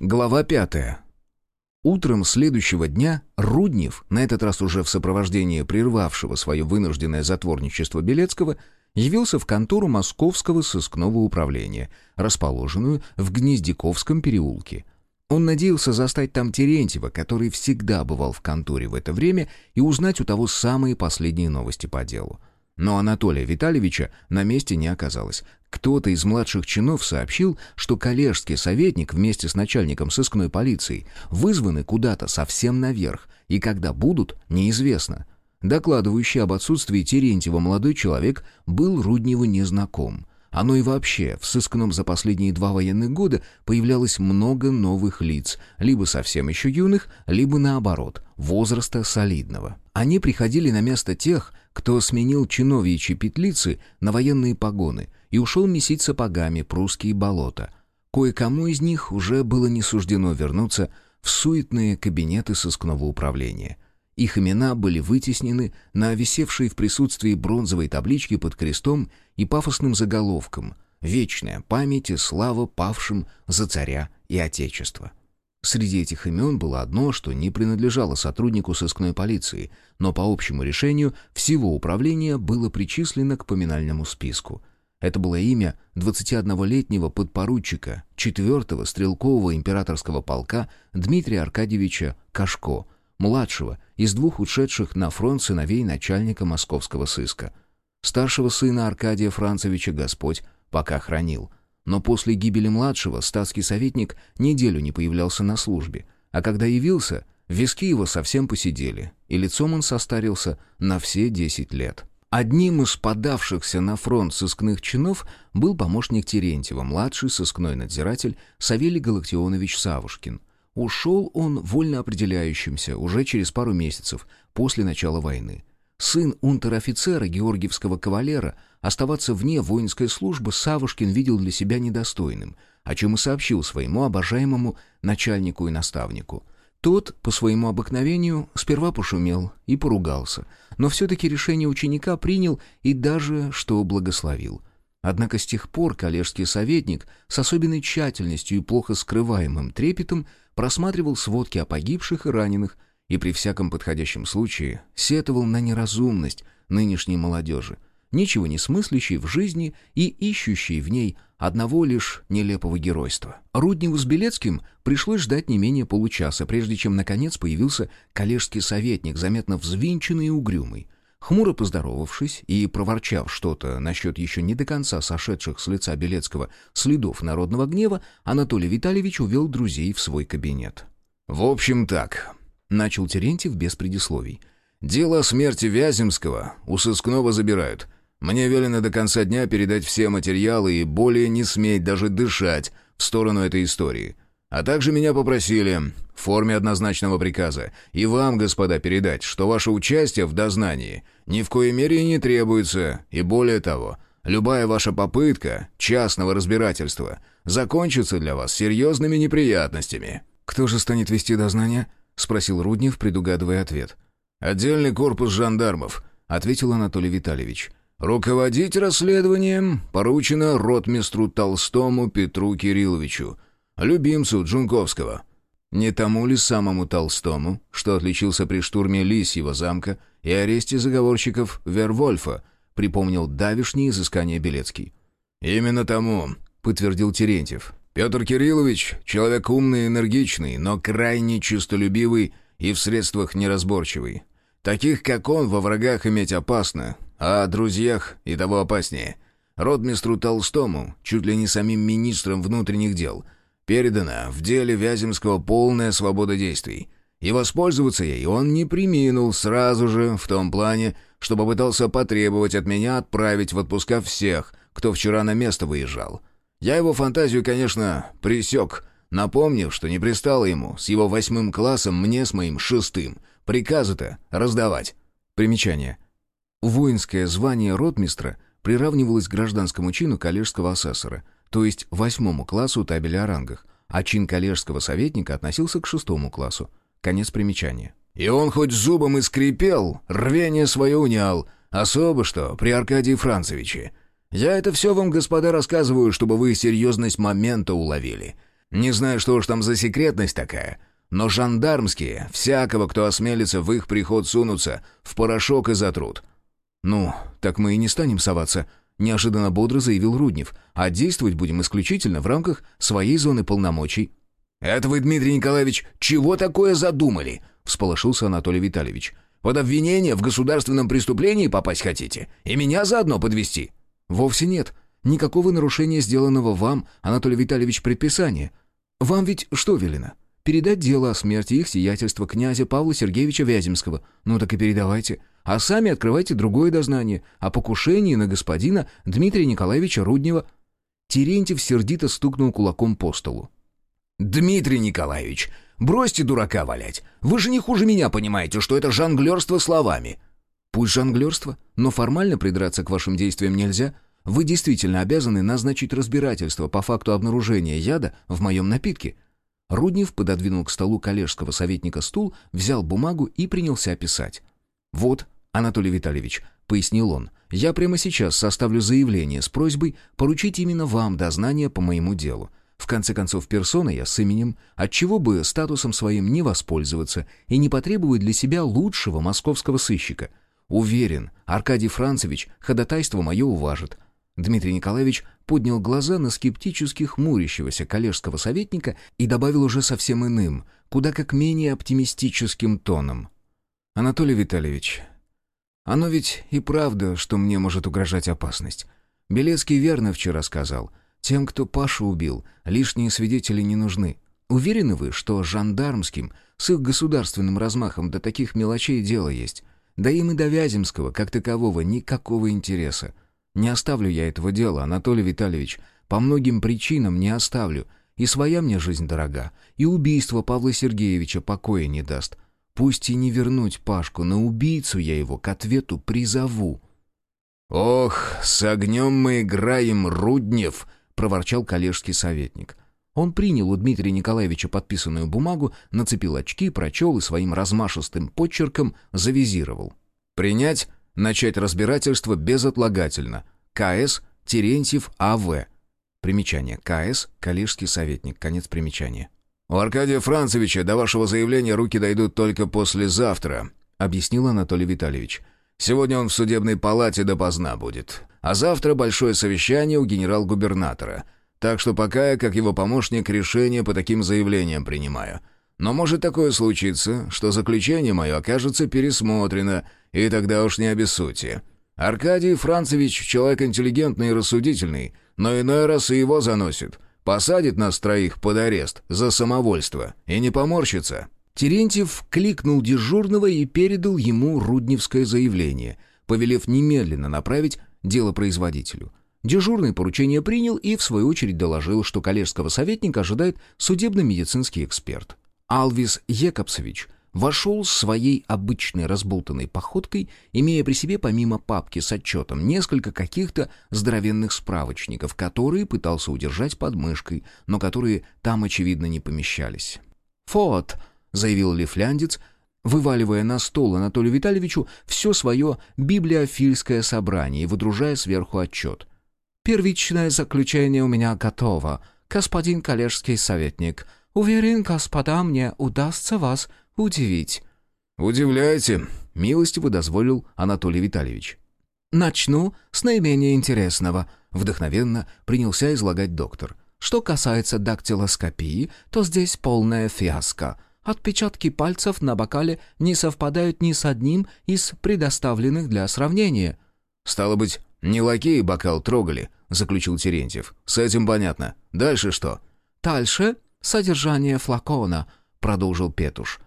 Глава пятая. Утром следующего дня Руднев, на этот раз уже в сопровождении прервавшего свое вынужденное затворничество Белецкого, явился в контору Московского сыскного управления, расположенную в Гнездяковском переулке. Он надеялся застать там Терентьева, который всегда бывал в конторе в это время, и узнать у того самые последние новости по делу. Но Анатолия Витальевича на месте не оказалось. Кто-то из младших чинов сообщил, что коллежский советник вместе с начальником сыскной полиции вызваны куда-то совсем наверх, и когда будут, неизвестно. Докладывающий об отсутствии Терентьева молодой человек был Рудневу незнаком. Оно и вообще, в сыскном за последние два военных года появлялось много новых лиц, либо совсем еще юных, либо наоборот, возраста солидного. Они приходили на место тех, кто сменил чиновьичьи петлицы на военные погоны и ушел месить сапогами прусские болота. Кое-кому из них уже было не суждено вернуться в суетные кабинеты сыскного управления. Их имена были вытеснены на висевшей в присутствии бронзовой табличке под крестом и пафосным заголовком «Вечная память и слава павшим за царя и отечество». Среди этих имен было одно, что не принадлежало сотруднику сыскной полиции, но по общему решению всего управления было причислено к поминальному списку. Это было имя 21-летнего подпоручика 4-го стрелкового императорского полка Дмитрия Аркадьевича Кашко, младшего из двух ушедших на фронт сыновей начальника московского сыска. Старшего сына Аркадия Францевича Господь пока хранил – но после гибели младшего статский советник неделю не появлялся на службе, а когда явился, виски его совсем посидели, и лицом он состарился на все десять лет. Одним из подавшихся на фронт сыскных чинов был помощник Терентьева, младший сыскной надзиратель Савелий Галактионович Савушкин. Ушел он вольно определяющимся уже через пару месяцев после начала войны. Сын унтер-офицера Георгиевского кавалера оставаться вне воинской службы Савушкин видел для себя недостойным, о чем и сообщил своему обожаемому начальнику и наставнику. Тот, по своему обыкновению, сперва пошумел и поругался, но все-таки решение ученика принял и даже что благословил. Однако с тех пор коллежский советник с особенной тщательностью и плохо скрываемым трепетом просматривал сводки о погибших и раненых, и при всяком подходящем случае сетовал на неразумность нынешней молодежи, ничего не смыслящей в жизни и ищущей в ней одного лишь нелепого геройства. Рудневу с Белецким пришлось ждать не менее получаса, прежде чем наконец появился коллежский советник, заметно взвинченный и угрюмый. Хмуро поздоровавшись и проворчав что-то насчет еще не до конца сошедших с лица Белецкого следов народного гнева, Анатолий Витальевич увел друзей в свой кабинет. «В общем так», Начал Терентьев без предисловий. «Дело о смерти Вяземского у сыскного забирают. Мне велено до конца дня передать все материалы и более не сметь даже дышать в сторону этой истории. А также меня попросили, в форме однозначного приказа, и вам, господа, передать, что ваше участие в дознании ни в коей мере не требуется, и более того, любая ваша попытка частного разбирательства закончится для вас серьезными неприятностями». «Кто же станет вести дознание?» — спросил Руднев, предугадывая ответ. «Отдельный корпус жандармов», — ответил Анатолий Витальевич. «Руководить расследованием поручено ротмистру Толстому Петру Кирилловичу, любимцу Джунковского». Не тому ли самому Толстому, что отличился при штурме Лисьего замка и аресте заговорщиков Вервольфа, припомнил давишние изыскания Белецкий. «Именно тому», — подтвердил Терентьев. Петр Кириллович — человек умный и энергичный, но крайне честолюбивый и в средствах неразборчивый. Таких, как он, во врагах иметь опасно, а о друзьях и того опаснее. Ротмистру Толстому, чуть ли не самим министром внутренних дел, передана в деле Вяземского полная свобода действий. И воспользоваться ей он не приминул сразу же в том плане, что попытался потребовать от меня отправить в отпуска всех, кто вчера на место выезжал. Я его фантазию, конечно, присек, напомнив, что не пристало ему с его восьмым классом мне с моим шестым. Приказы-то раздавать. Примечание. Воинское звание ротмистра приравнивалось к гражданскому чину коллежского асессора, то есть восьмому классу табеля о рангах, а чин коллежского советника относился к шестому классу. Конец примечания. И он хоть зубом и скрипел, рвение свое унял, особо что при Аркадии Францевиче. Я это все вам, господа, рассказываю, чтобы вы серьезность момента уловили. Не знаю, что уж там за секретность такая, но жандармские, всякого, кто осмелится в их приход сунуться, в порошок и затрут. «Ну, так мы и не станем соваться», — неожиданно бодро заявил Руднев, «а действовать будем исключительно в рамках своей зоны полномочий». «Это вы, Дмитрий Николаевич, чего такое задумали?» — всполошился Анатолий Витальевич. «Под обвинение в государственном преступлении попасть хотите? И меня заодно подвести? «Вовсе нет. Никакого нарушения сделанного вам, Анатолий Витальевич, предписания. Вам ведь что велено? Передать дело о смерти их сиятельства князя Павла Сергеевича Вяземского. Ну так и передавайте. А сами открывайте другое дознание о покушении на господина Дмитрия Николаевича Руднева». Терентьев сердито стукнул кулаком по столу. «Дмитрий Николаевич, бросьте дурака валять. Вы же не хуже меня понимаете, что это жонглерство словами». «Пусть жонглерство, но формально придраться к вашим действиям нельзя. Вы действительно обязаны назначить разбирательство по факту обнаружения яда в моем напитке». Руднев пододвинул к столу коллежского советника стул, взял бумагу и принялся писать. «Вот, Анатолий Витальевич», — пояснил он, — «я прямо сейчас составлю заявление с просьбой поручить именно вам дознание по моему делу. В конце концов, персона я с именем, отчего бы статусом своим не воспользоваться и не потребовать для себя лучшего московского сыщика. Уверен, Аркадий Францевич ходатайство мое уважит. Дмитрий Николаевич поднял глаза на скептически хмурящегося коллежского советника и добавил уже совсем иным, куда как менее оптимистическим тоном. «Анатолий Витальевич, оно ведь и правда, что мне может угрожать опасность. Белецкий верно вчера сказал. Тем, кто Пашу убил, лишние свидетели не нужны. Уверены вы, что жандармским, с их государственным размахом до таких мелочей дело есть? Да им и до Вяземского, как такового, никакого интереса. Не оставлю я этого дела, Анатолий Витальевич. По многим причинам не оставлю. И своя мне жизнь дорога, и убийство Павла Сергеевича покоя не даст. Пусть и не вернуть Пашку, но убийцу я его к ответу призову». «Ох, с огнем мы играем, Руднев!» — проворчал коллежский советник. Он принял у Дмитрия Николаевича подписанную бумагу, нацепил очки, прочел и своим размашистым подчерком завизировал. «Принять Начать разбирательство безотлагательно. КС Терентьев А.В. Примечание. КС Калишский советник. Конец примечания. «У Аркадия Францевича до вашего заявления руки дойдут только послезавтра», объяснил Анатолий Витальевич. «Сегодня он в судебной палате допоздна будет. А завтра большое совещание у генерал-губернатора. Так что пока я, как его помощник, решение по таким заявлениям принимаю. Но может такое случиться, что заключение мое окажется пересмотрено, и тогда уж не обессудьте. Аркадий Францевич человек интеллигентный и рассудительный, но иной раз и его заносит. Посадит нас троих под арест за самовольство и не поморщится». Терентьев кликнул дежурного и передал ему рудневское заявление, повелев немедленно направить дело производителю. Дежурный поручение принял и, в свою очередь, доложил, что коллежского советника ожидает судебно-медицинский эксперт. Алвис Екапсович вошел с своей обычной разболтанной походкой, имея при себе помимо папки с отчетом несколько каких-то здоровенных справочников, которые пытался удержать под мышкой, но которые там, очевидно, не помещались. «Фот», — заявил лифляндец, вываливая на стол Анатолию Витальевичу все свое библиофильское собрание и выдружая сверху отчет. «Первичное заключение у меня готово, господин коллежский советник». Уверен, господа, мне удастся вас удивить». «Удивляйте», — милостиво дозволил Анатолий Витальевич. «Начну с наименее интересного», — вдохновенно принялся излагать доктор. «Что касается дактилоскопии, то здесь полная фиаско. Отпечатки пальцев на бокале не совпадают ни с одним из предоставленных для сравнения». «Стало быть, не лакеи бокал трогали», — заключил Терентьев. «С этим понятно. Дальше что?» «Дальше «Содержание флакона», — продолжил Петуш.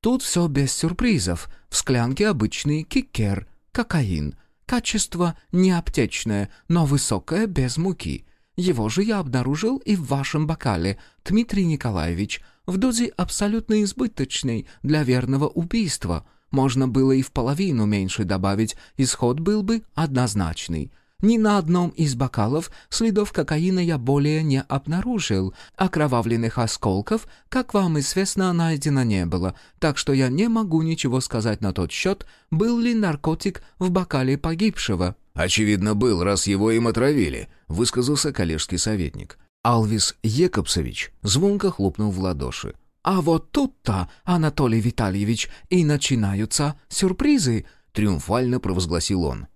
«Тут все без сюрпризов. В склянке обычный кикер, кокаин. Качество не аптечное, но высокое, без муки. Его же я обнаружил и в вашем бокале, Дмитрий Николаевич, в дозе абсолютно избыточной для верного убийства. Можно было и в половину меньше добавить, исход был бы однозначный. Ни на одном из бокалов следов кокаина я более не обнаружил. Окровавленных осколков, как вам известно, найдено не было, так что я не могу ничего сказать на тот счет, был ли наркотик в бокале погибшего». «Очевидно, был, раз его им отравили», — высказался коллежский советник. Алвис Екобсович звонко хлопнул в ладоши. «А вот тут-то, Анатолий Витальевич, и начинаются сюрпризы», — триумфально провозгласил он.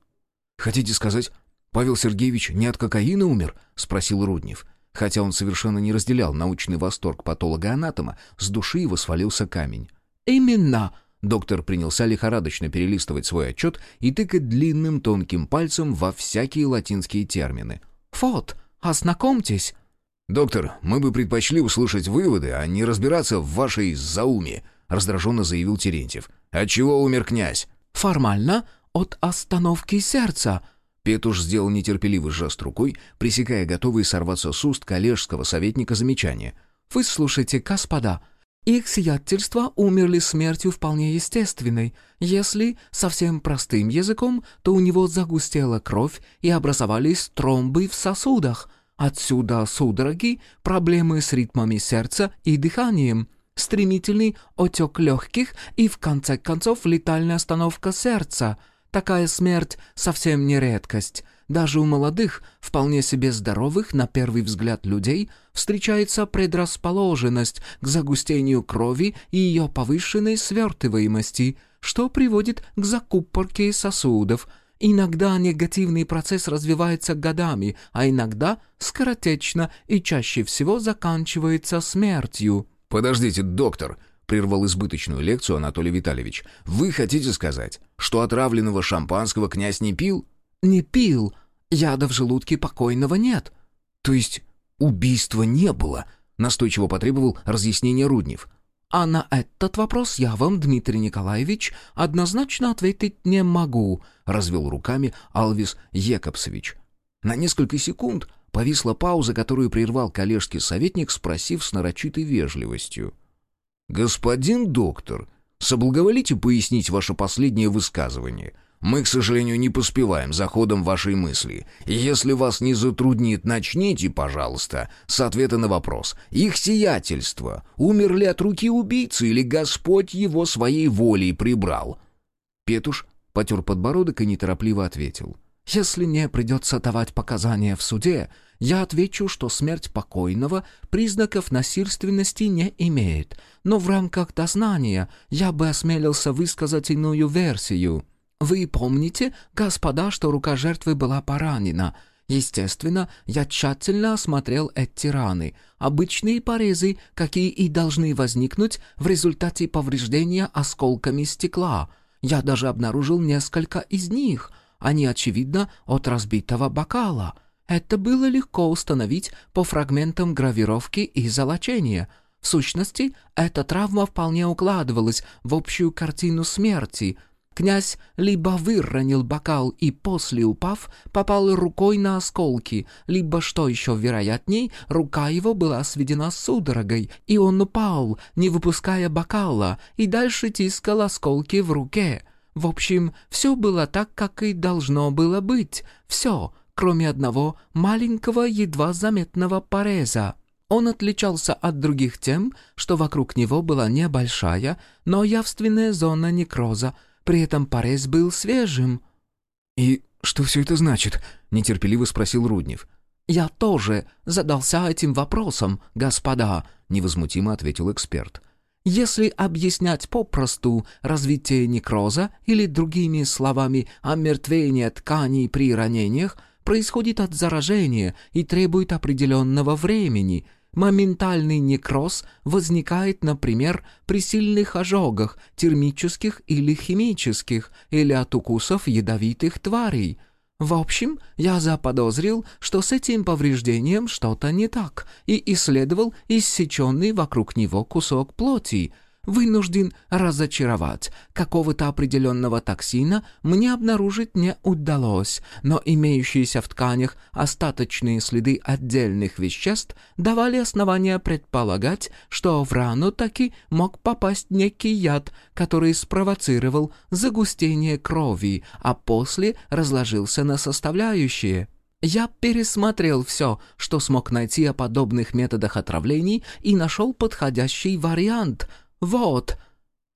«Хотите сказать, Павел Сергеевич не от кокаина умер?» — спросил Руднев. Хотя он совершенно не разделял научный восторг патолога-анатома, с души его свалился камень. «Именно!» Доктор принялся лихорадочно перелистывать свой отчет и тыкать длинным тонким пальцем во всякие латинские термины. «Вот, ознакомьтесь!» «Доктор, мы бы предпочли услышать выводы, а не разбираться в вашей зауме», — раздраженно заявил Терентьев. «Отчего умер князь?» «Формально от остановки сердца», Петуш сделал нетерпеливый жест рукой, пресекая готовые сорваться с уст коллежского советника замечания. «Вы слушайте, господа, их сиятельства умерли смертью вполне естественной. Если совсем простым языком, то у него загустела кровь и образовались тромбы в сосудах. Отсюда судороги, проблемы с ритмами сердца и дыханием, стремительный отек легких и, в конце концов, летальная остановка сердца. Такая смерть совсем не редкость. Даже у молодых, вполне себе здоровых, на первый взгляд людей, встречается предрасположенность к загустению крови и ее повышенной свертываемости, что приводит к закупорке сосудов. Иногда негативный процесс развивается годами, а иногда скоротечно и чаще всего заканчивается смертью. «Подождите, доктор», — прервал избыточную лекцию Анатолий Витальевич. «Вы хотите сказать, что отравленного шампанского князь не пил?» «Не пил. Яда в желудке покойного нет». «То есть убийства не было?» — настойчиво потребовал разъяснения Руднев. «А на этот вопрос я вам, Дмитрий Николаевич, однозначно ответить не могу», — развел руками Алвис Екобсович. На несколько секунд повисла пауза, которую прервал коллежский советник, спросив с нарочитой вежливостью. «Господин доктор, соблаговолите пояснить ваше последнее высказывание?» Мы, к сожалению, не поспеваем за ходом вашей мысли. Если вас не затруднит, начните, пожалуйста, с ответа на вопрос. Их сиятельство. Умер ли от руки убийцы или Господь его своей волей прибрал?» Петуш потер подбородок и неторопливо ответил. «Если мне придется давать показания в суде, я отвечу, что смерть покойного признаков насильственности не имеет, но в рамках дознания я бы осмелился высказать иную версию». Вы помните, господа, что рука жертвы была поранена? Естественно, я тщательно осмотрел эти раны. Обычные порезы, какие и должны возникнуть в результате повреждения осколками стекла. Я даже обнаружил несколько из них. Они, очевидно, от разбитого бокала. Это было легко установить по фрагментам гравировки и золочения. В сущности, эта травма вполне укладывалась в общую картину смерти — Князь либо выронил бокал и после упав, попал рукой на осколки, либо, что еще вероятней, рука его была сведена судорогой, и он упал, не выпуская бокала, и дальше тискал осколки в руке. В общем, все было так, как и должно было быть. Все, кроме одного маленького, едва заметного пореза. Он отличался от других тем, что вокруг него была небольшая, но явственная зона некроза, при этом порез был свежим». «И что все это значит?» — нетерпеливо спросил Руднев. «Я тоже задался этим вопросом, господа», — невозмутимо ответил эксперт. «Если объяснять попросту развитие некроза или, другими словами, омертвение тканей при ранениях, происходит от заражения и требует определенного времени — Моментальный некроз возникает, например, при сильных ожогах, термических или химических, или от укусов ядовитых тварей. В общем, я заподозрил, что с этим повреждением что-то не так, и исследовал иссеченный вокруг него кусок плоти — вынужден разочаровать. Какого-то определенного токсина мне обнаружить не удалось, но имеющиеся в тканях остаточные следы отдельных веществ давали основания предполагать, что в рану таки мог попасть некий яд, который спровоцировал загустение крови, а после разложился на составляющие. Я пересмотрел все, что смог найти о подобных методах отравлений и нашел подходящий вариант — «Вот!»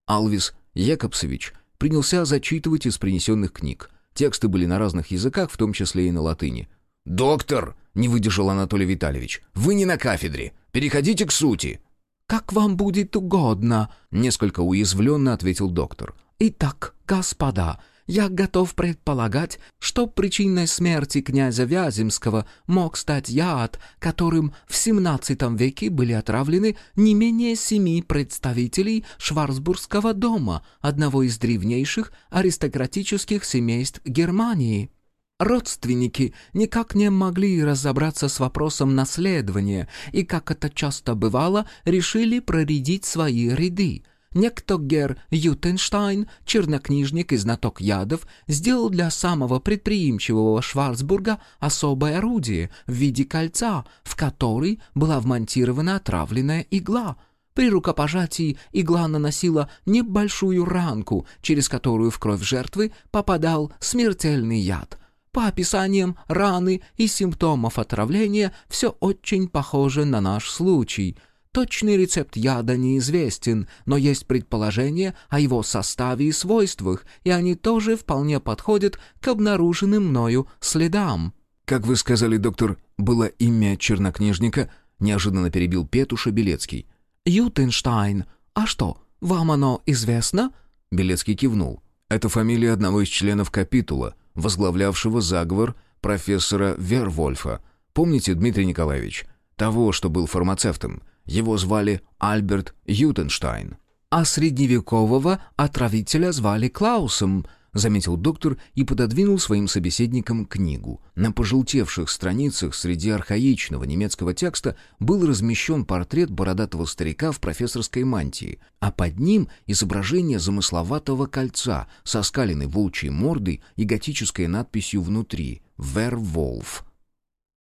Алвис Якобсович принялся зачитывать из принесенных книг. Тексты были на разных языках, в том числе и на латыни. «Доктор!» — не выдержал Анатолий Витальевич. «Вы не на кафедре. Переходите к сути». «Как вам будет угодно», — несколько уязвленно ответил доктор. «Итак, господа, я готов предполагать, что причиной смерти князя Вяземского мог стать яд, которым в XVII веке были отравлены не менее семи представителей Шварцбургского дома, одного из древнейших аристократических семейств Германии. Родственники никак не могли разобраться с вопросом наследования и, как это часто бывало, решили проредить свои ряды – Некто Гер Ютенштайн, чернокнижник и знаток ядов, сделал для самого предприимчивого Шварцбурга особое орудие в виде кольца, в который была вмонтирована отравленная игла. При рукопожатии игла наносила небольшую ранку, через которую в кровь жертвы попадал смертельный яд. По описаниям раны и симптомов отравления все очень похоже на наш случай — Точный рецепт яда неизвестен, но есть предположение о его составе и свойствах, и они тоже вполне подходят к обнаруженным мною следам». «Как вы сказали, доктор, было имя чернокнижника?» — неожиданно перебил Петуша Белецкий. «Ютенштайн. А что, вам оно известно?» Белецкий кивнул. «Это фамилия одного из членов капитула, возглавлявшего заговор профессора Вервольфа. Помните, Дмитрий Николаевич? Того, что был фармацевтом. Его звали Альберт Ютенштайн. «А средневекового отравителя звали Клаусом», — заметил доктор и пододвинул своим собеседникам книгу. На пожелтевших страницах среди архаичного немецкого текста был размещен портрет бородатого старика в профессорской мантии, а под ним изображение замысловатого кольца со скаленной волчьей мордой и готической надписью внутри «Верволф».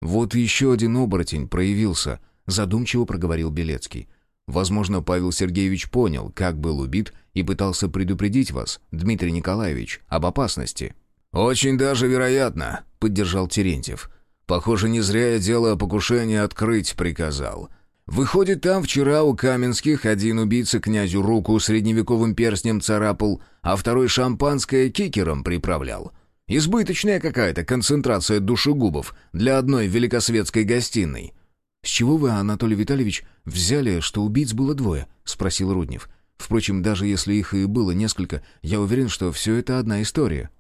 «Вот еще один оборотень проявился», задумчиво проговорил Белецкий. Возможно, Павел Сергеевич понял, как был убит, и пытался предупредить вас, Дмитрий Николаевич, об опасности. «Очень даже вероятно», — поддержал Терентьев. «Похоже, не зря я дело о покушении открыть приказал. Выходит, там вчера у Каменских один убийца князю руку средневековым перстнем царапал, а второй шампанское кикером приправлял. Избыточная какая-то концентрация душегубов для одной великосветской гостиной». «С чего вы, Анатолий Витальевич, взяли, что убийц было двое?» — спросил Руднев. «Впрочем, даже если их и было несколько, я уверен, что все это одна история».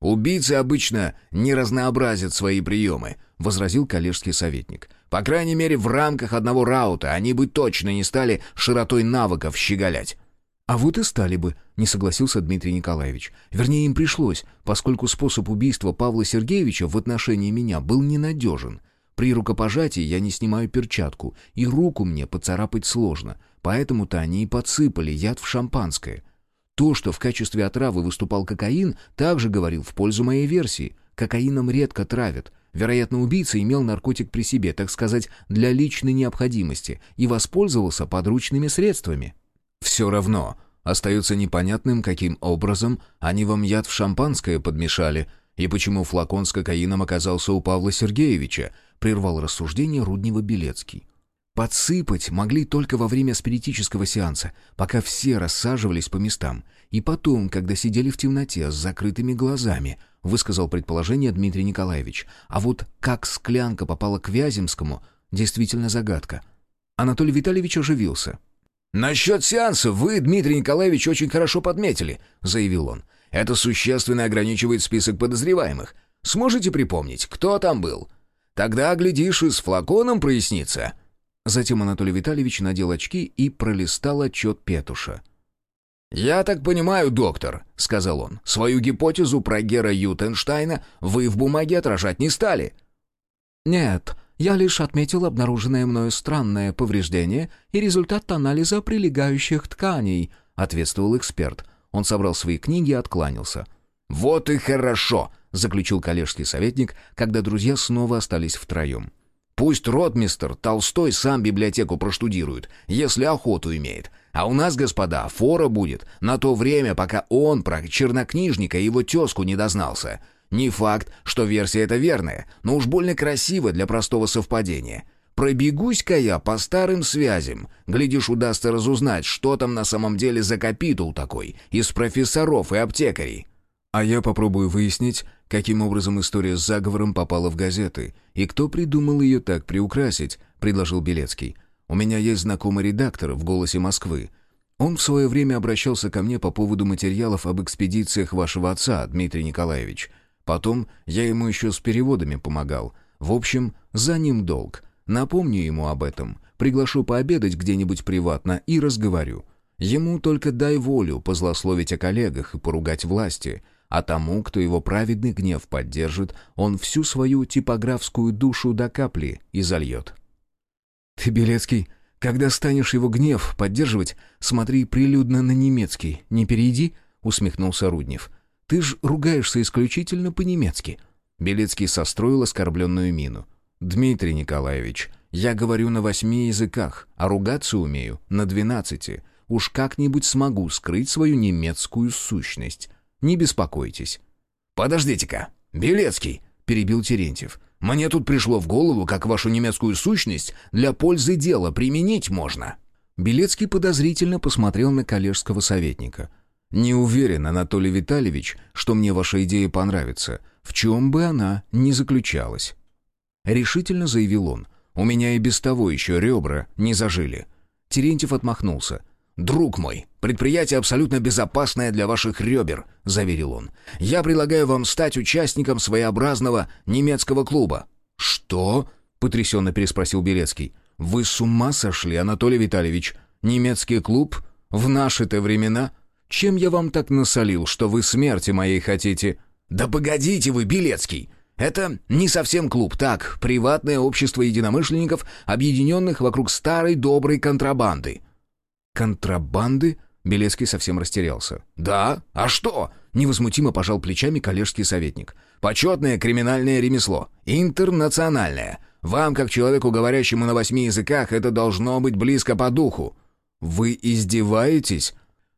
«Убийцы обычно не разнообразят свои приемы», — возразил коллежский советник. «По крайней мере, в рамках одного раута они бы точно не стали широтой навыков щеголять». «А вот и стали бы», — не согласился Дмитрий Николаевич. «Вернее, им пришлось, поскольку способ убийства Павла Сергеевича в отношении меня был ненадежен. При рукопожатии я не снимаю перчатку, и руку мне поцарапать сложно, поэтому-то они и подсыпали яд в шампанское. То, что в качестве отравы выступал кокаин, также говорил в пользу моей версии. Кокаином редко травят. Вероятно, убийца имел наркотик при себе, так сказать, для личной необходимости, и воспользовался подручными средствами. Все равно остается непонятным, каким образом они вам яд в шампанское подмешали, и почему флакон с кокаином оказался у Павла Сергеевича, прервал рассуждение Руднева-Белецкий. Подсыпать могли только во время спиритического сеанса, пока все рассаживались по местам, и потом, когда сидели в темноте с закрытыми глазами, высказал предположение Дмитрий Николаевич. А вот как склянка попала к Вяземскому, действительно загадка. Анатолий Витальевич оживился. «Насчет сеанса вы, Дмитрий Николаевич, очень хорошо подметили», — заявил он. «Это существенно ограничивает список подозреваемых. Сможете припомнить, кто там был? Тогда, глядишь, и с флаконом прояснится». Затем Анатолий Витальевич надел очки и пролистал отчет Петуша. «Я так понимаю, доктор», — сказал он, — «свою гипотезу про Гера Ютенштайна вы в бумаге отражать не стали». «Нет, я лишь отметил обнаруженное мною странное повреждение и результат анализа прилегающих тканей», — ответствовал эксперт. Он собрал свои книги и откланялся. «Вот и хорошо», заключил коллежский советник, когда друзья снова остались втроем. «Пусть ротмистер Толстой сам библиотеку проштудирует, если охоту имеет. А у нас, господа, фора будет на то время, пока он про чернокнижника и его тезку не дознался. Не факт, что версия эта верная, но уж больно красиво для простого совпадения». Пробегусь-ка я по старым связям. Глядишь, удастся разузнать, что там на самом деле за капитул такой из профессоров и аптекарей. А я попробую выяснить, каким образом история с заговором попала в газеты и кто придумал ее так приукрасить, предложил Белецкий. У меня есть знакомый редактор в «Голосе Москвы». Он в свое время обращался ко мне по поводу материалов об экспедициях вашего отца, Дмитрий Николаевич. Потом я ему еще с переводами помогал. В общем, за ним долг. Напомню ему об этом, приглашу пообедать где-нибудь приватно и разговорю. Ему только дай волю позлословить о коллегах и поругать власти, а тому, кто его праведный гнев поддержит, он всю свою типографскую душу до капли и зальет. «Ты, Белецкий, когда станешь его гнев поддерживать, смотри прилюдно на немецкий, не перейди», — усмехнулся Руднев. «Ты ж ругаешься исключительно по-немецки». Белецкий состроил оскорбленную мину. «Дмитрий Николаевич, я говорю на восьми языках, а ругаться умею на двенадцати. Уж как-нибудь смогу скрыть свою немецкую сущность. Не беспокойтесь». «Подождите-ка, Белецкий!» — перебил Терентьев. «Мне тут пришло в голову, как вашу немецкую сущность для пользы дела применить можно». Белецкий подозрительно посмотрел на коллежского советника. «Не уверен, Анатолий Витальевич, что мне ваша идея понравится, в чем бы она ни заключалась». Решительно заявил он. «У меня и без того еще ребра не зажили». Терентьев отмахнулся. «Друг мой, предприятие абсолютно безопасное для ваших ребер», — заверил он. «Я предлагаю вам стать участником своеобразного немецкого клуба». «Что?» — потрясенно переспросил Белецкий. «Вы с ума сошли, Анатолий Витальевич? Немецкий клуб? В наши-то времена? Чем я вам так насолил, что вы смерти моей хотите?» «Да погодите вы, Белецкий! Это не совсем клуб, так, приватное общество единомышленников, объединенных вокруг старой доброй контрабанды». «Контрабанды?» Белецкий совсем растерялся. «Да? А что?» — невозмутимо пожал плечами коллежский советник. «Почетное криминальное ремесло. Интернациональное. Вам, как человеку, говорящему на восьми языках, это должно быть близко по духу». «Вы издеваетесь?»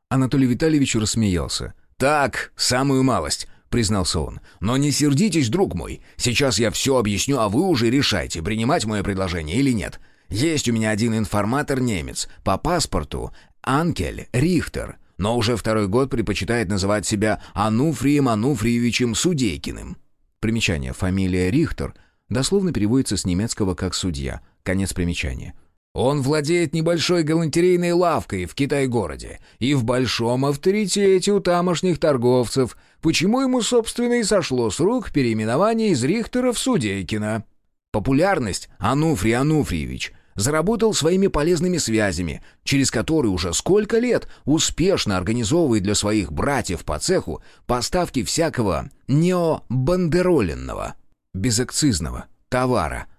Анатолий Витальевич рассмеялся. «Так, самую малость признался он. «Но не сердитесь, друг мой. Сейчас я все объясню, а вы уже решайте, принимать мое предложение или нет. Есть у меня один информатор-немец. По паспорту Анкель Рихтер, но уже второй год предпочитает называть себя Ануфрием Ануфриевичем Судейкиным». Примечание. Фамилия Рихтер дословно переводится с немецкого как «судья». Конец примечания. Он владеет небольшой галантерейной лавкой в Китай-городе и в большом авторитете у тамошних торговцев, почему ему, собственно, и сошло с рук переименование из Рихтера в Судейкина. Популярность Ануфрий Ануфриевич заработал своими полезными связями, через которые уже сколько лет успешно организовывает для своих братьев по цеху поставки всякого необандероленного, безакцизного товара –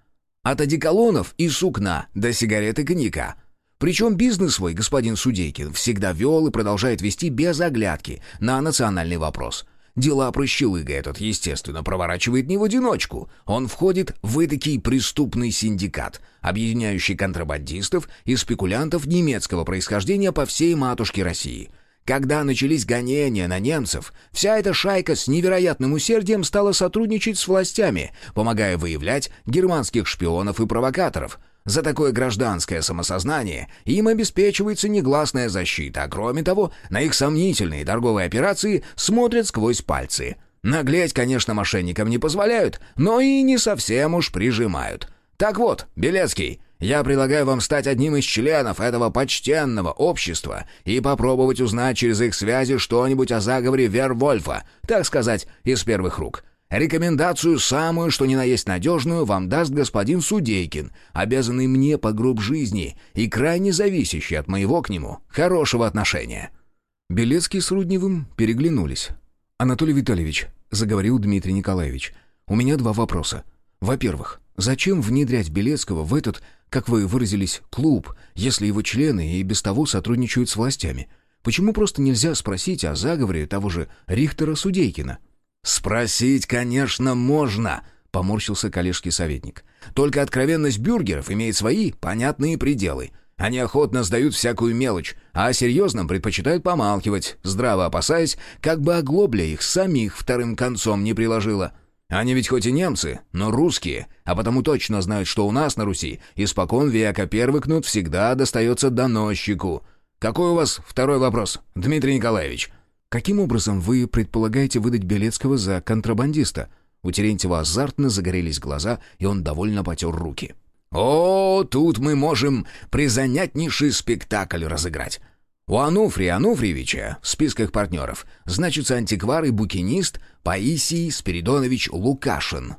от одеколонов и сукна до сигарет и коньяка. Причем бизнес свой господин Судейкин всегда вел и продолжает вести без оглядки на национальный вопрос. Дела прощелыга этот, естественно, проворачивает не в одиночку. Он входит в эдакий преступный синдикат, объединяющий контрабандистов и спекулянтов немецкого происхождения по всей матушке России – когда начались гонения на немцев, вся эта шайка с невероятным усердием стала сотрудничать с властями, помогая выявлять германских шпионов и провокаторов. За такое гражданское самосознание им обеспечивается негласная защита, а кроме того, на их сомнительные торговые операции смотрят сквозь пальцы. Наглеть, конечно, мошенникам не позволяют, но и не совсем уж прижимают. Так вот, Белецкий, я предлагаю вам стать одним из членов этого почтенного общества и попробовать узнать через их связи что-нибудь о заговоре Вервольфа, так сказать, из первых рук. Рекомендацию самую, что ни на есть надежную, вам даст господин Судейкин, обязанный мне по гроб жизни и крайне зависящий от моего к нему хорошего отношения». Белецкий с Рудневым переглянулись. «Анатолий Витальевич», — заговорил Дмитрий Николаевич, — «у меня два вопроса. Во-первых, зачем внедрять Белецкого в этот как вы выразились, клуб, если его члены и без того сотрудничают с властями? Почему просто нельзя спросить о заговоре того же Рихтера Судейкина?» «Спросить, конечно, можно», — поморщился коллежский советник. «Только откровенность бюргеров имеет свои понятные пределы. Они охотно сдают всякую мелочь, а о серьезном предпочитают помалкивать, здраво опасаясь, как бы оглобля их самих вторым концом не приложила. Они ведь хоть и немцы, но русские, а потому точно знают, что у нас на Руси испокон века первый кнут всегда достается доносчику. Какой у вас второй вопрос, Дмитрий Николаевич?» «Каким образом вы предполагаете выдать Белецкого за контрабандиста?» У Терентьева азартно загорелись глаза, и он довольно потер руки. «О, тут мы можем призанятнейший спектакль разыграть. У Ануфрия Ануфриевича в списках партнеров значится антиквар и букинист Паисий Спиридонович Лукашин.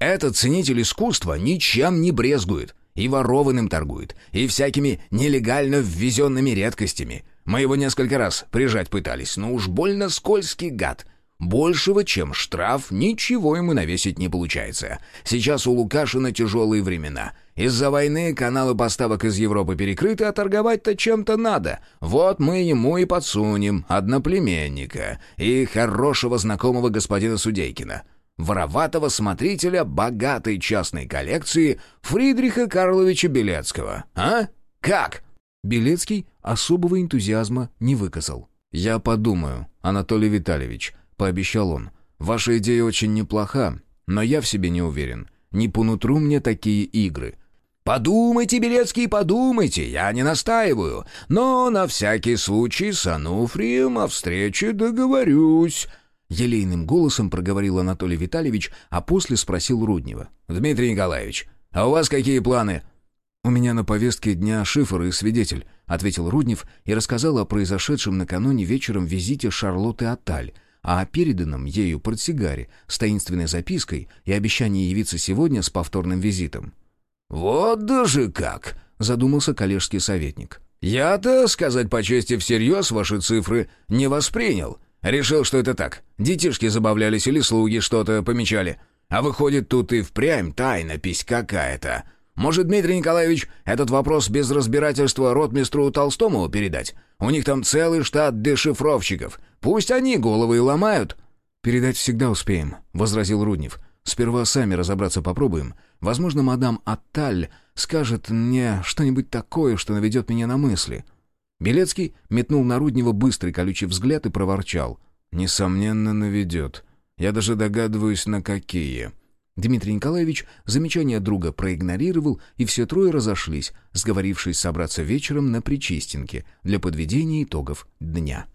Этот ценитель искусства ничем не брезгует, и ворованным торгует, и всякими нелегально ввезенными редкостями. Мы его несколько раз прижать пытались, но уж больно скользкий гад. Большего, чем штраф, ничего ему навесить не получается. Сейчас у Лукашина тяжелые времена. Из-за войны каналы поставок из Европы перекрыты, а торговать-то чем-то надо. Вот мы ему и подсунем одноплеменника и хорошего знакомого господина Судейкина. Вороватого смотрителя богатой частной коллекции Фридриха Карловича Белецкого. А? Как? Белецкий особого энтузиазма не выказал. «Я подумаю, Анатолий Витальевич», — пообещал он. «Ваша идея очень неплоха, но я в себе не уверен. Не по нутру мне такие игры». «Подумайте, Белецкий, подумайте, я не настаиваю, но на всякий случай с Ануфрием о встрече договорюсь», Елейным голосом проговорил Анатолий Витальевич, а после спросил Руднева. «Дмитрий Николаевич, а у вас какие планы?» «У меня на повестке дня шифр и свидетель», — ответил Руднев и рассказал о произошедшем накануне вечером визите Шарлотты Аталь, а о переданном ею портсигаре с таинственной запиской и обещании явиться сегодня с повторным визитом. «Вот даже как!» — задумался коллежский советник. «Я-то, сказать по чести, всерьез ваши цифры не воспринял. Решил, что это так. Детишки забавлялись или слуги что-то помечали. А выходит, тут и впрямь тайнопись какая-то. Может, Дмитрий Николаевич, этот вопрос без разбирательства ротмистру Толстому передать? У них там целый штат дешифровщиков. Пусть они головы и ломают». «Передать всегда успеем», — возразил Руднев. «Сперва сами разобраться попробуем. Возможно, мадам Атталь скажет мне что-нибудь такое, что наведет меня на мысли». Белецкий метнул на Руднева быстрый колючий взгляд и проворчал. «Несомненно, наведет. Я даже догадываюсь, на какие». Дмитрий Николаевич замечание друга проигнорировал, и все трое разошлись, сговорившись собраться вечером на Причистенке для подведения итогов дня.